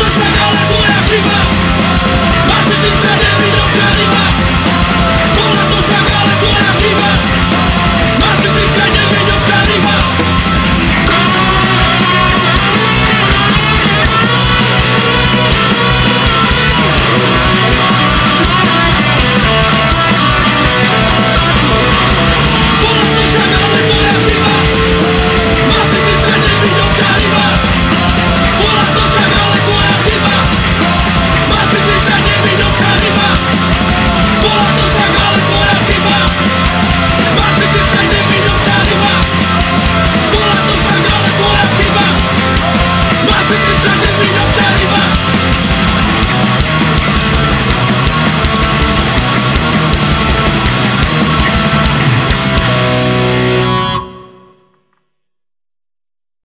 en la boule la plus bas